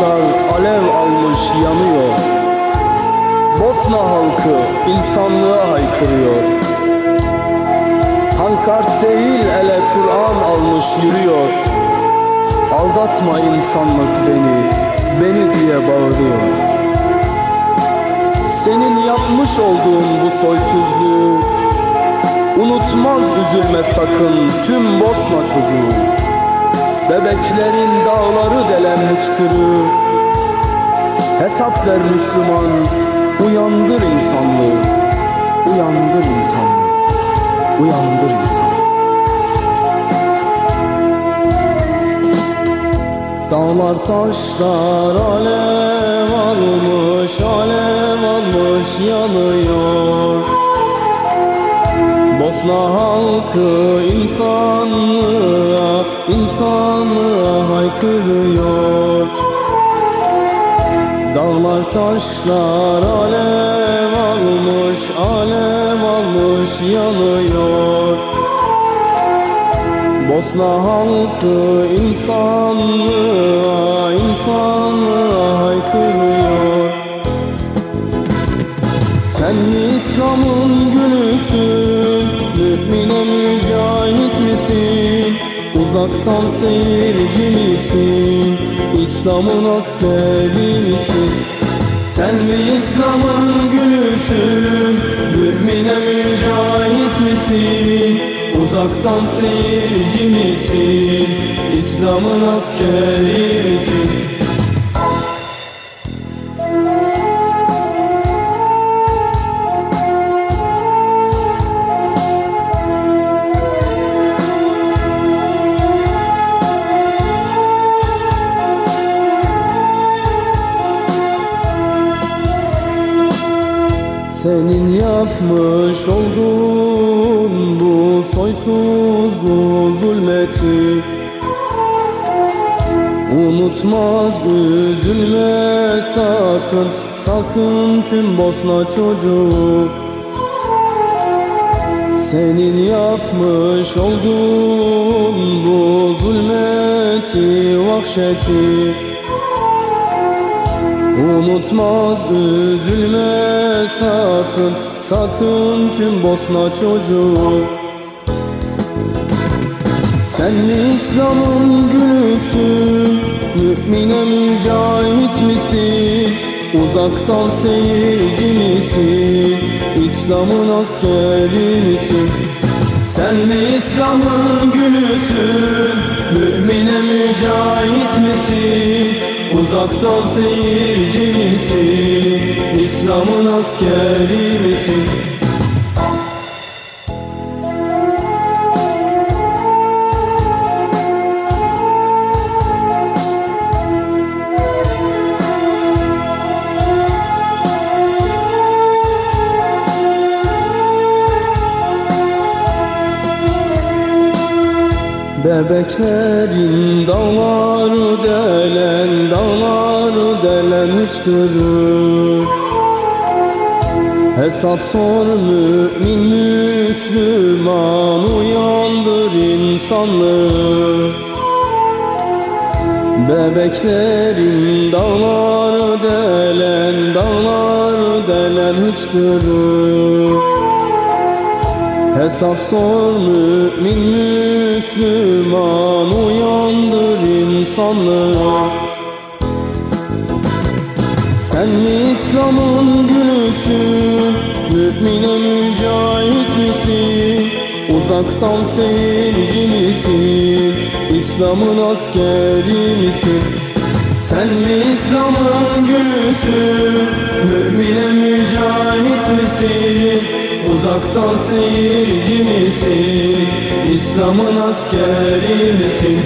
Dağ alev almış yanıyor. Bosna halkı insanlığa haykırıyor. Pankart değil ele Kur'an almış yürüyor. Aldatma insanlık beni, beni diye bağırıyor. Senin yapmış olduğun bu soysuzluğu Unutmaz üzülme sakın tüm Bosna çocuğu. Bebeklerin dağları delen hıçkırığı Hesap ver Müslüman Uyandır insanlığı. Uyandır insanlığı. Uyandır insanlığı. Dağlar taşlar alev almış Alev almış yanıyor Bosna halkı insanlığa insanlığa haykırıyor Dağlar taşlar alev almış alev almış yanıyor. Bosna halkı insanlığa insanlığa haykırıyor. Sen İslam'ın Uzaktan seyirci misin İslam'ın askeri misin Sen mi İslam'ın gülüsün Mümine mücahit misin? Uzaktan seyirci misin İslam'ın askeri misin Senin yapmış olduğun bu soysuzluğu zulmeti. Unutmaz üzülme sakın sakın tüm Bosna çocuğu. Senin yapmış olduğun bu zulmeti vahşeti Unutmaz üzülme sakın sakın tüm Bosna çocuğu. Sen İslam'ın gülüsün Mümine mücahit misin? Uzaktan seyirci misin? İslam'ın askeri misin? Sen İslam'ın gülüsün Mümine mücahit misin Uzaktan seyirci misin? İslam'ın askeri misin Bebeklerin dağları delen, dağları delen hıçkırır Hesap sor mümin Müslüman uyandır insanlığı Bebeklerin dağları delen, dağları delen hıçkırır Hesap sor mümin uyandır insanlığı. Sen mi İslam'ın gülüsün Mümine mücahit misin? Uzaktan seyirci misin? İslam'ın askeri misin? Sen mi İslam'ın gülüsün Mümine mücahit misin? Uzaktan seyirci misin? İslam'ın askeri misin?